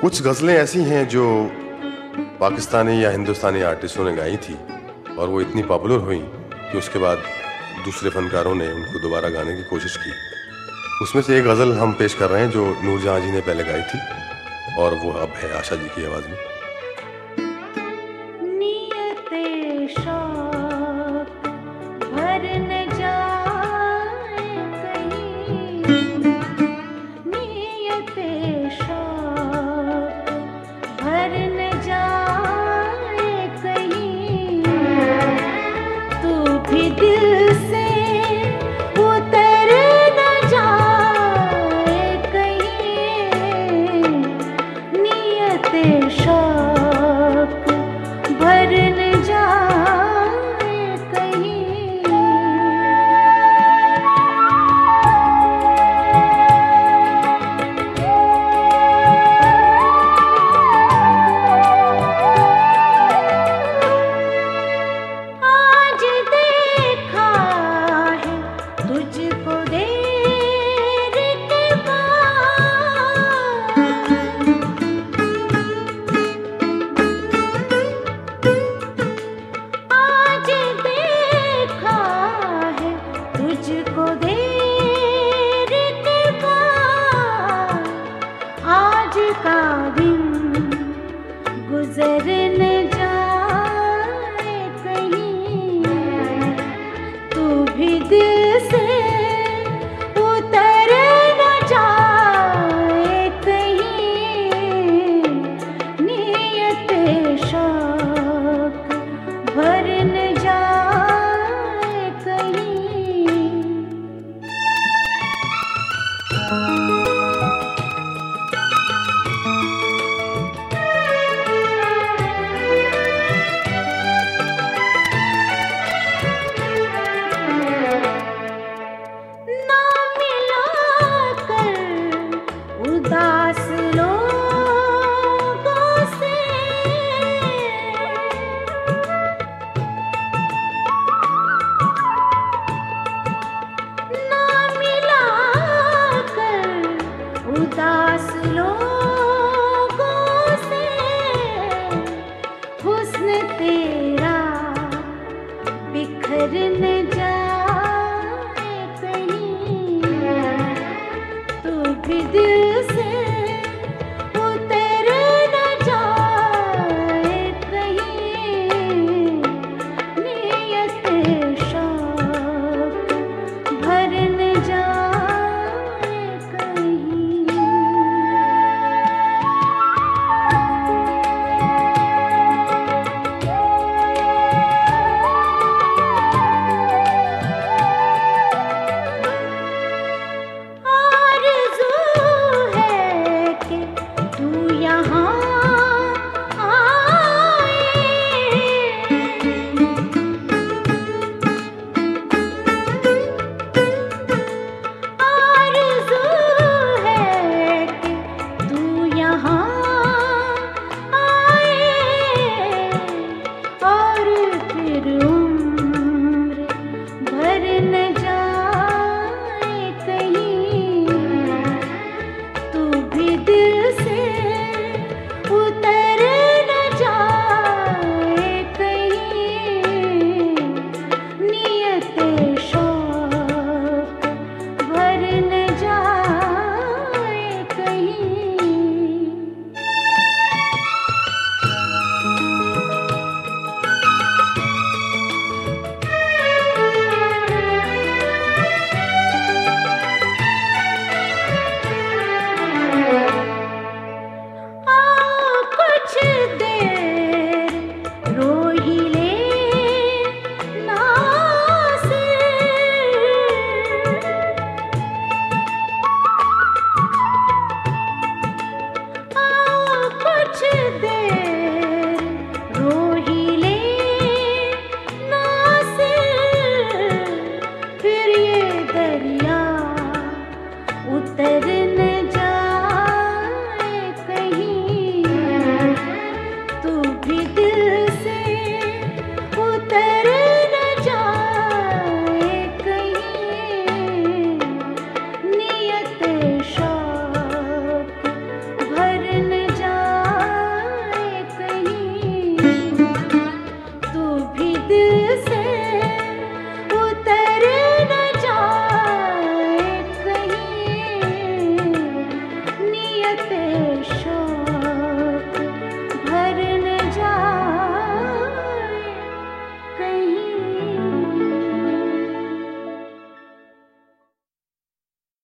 कुछ गज़लें ऐसी हैं जो पाकिस्तानी या हिंदुस्तानी आर्टिस्टों ने गाई थी और वो इतनी पॉपुलर हुई कि उसके बाद दूसरे फनकारों ने उनको दोबारा गाने की कोशिश की। उसमें से एक गज़ल हम पेश कर रहे हैं जो नूरजहाँ जी ने पहले गाई थी और वो अब है आशा जी की आवाज़ में। का दिन गुजरे भी दिल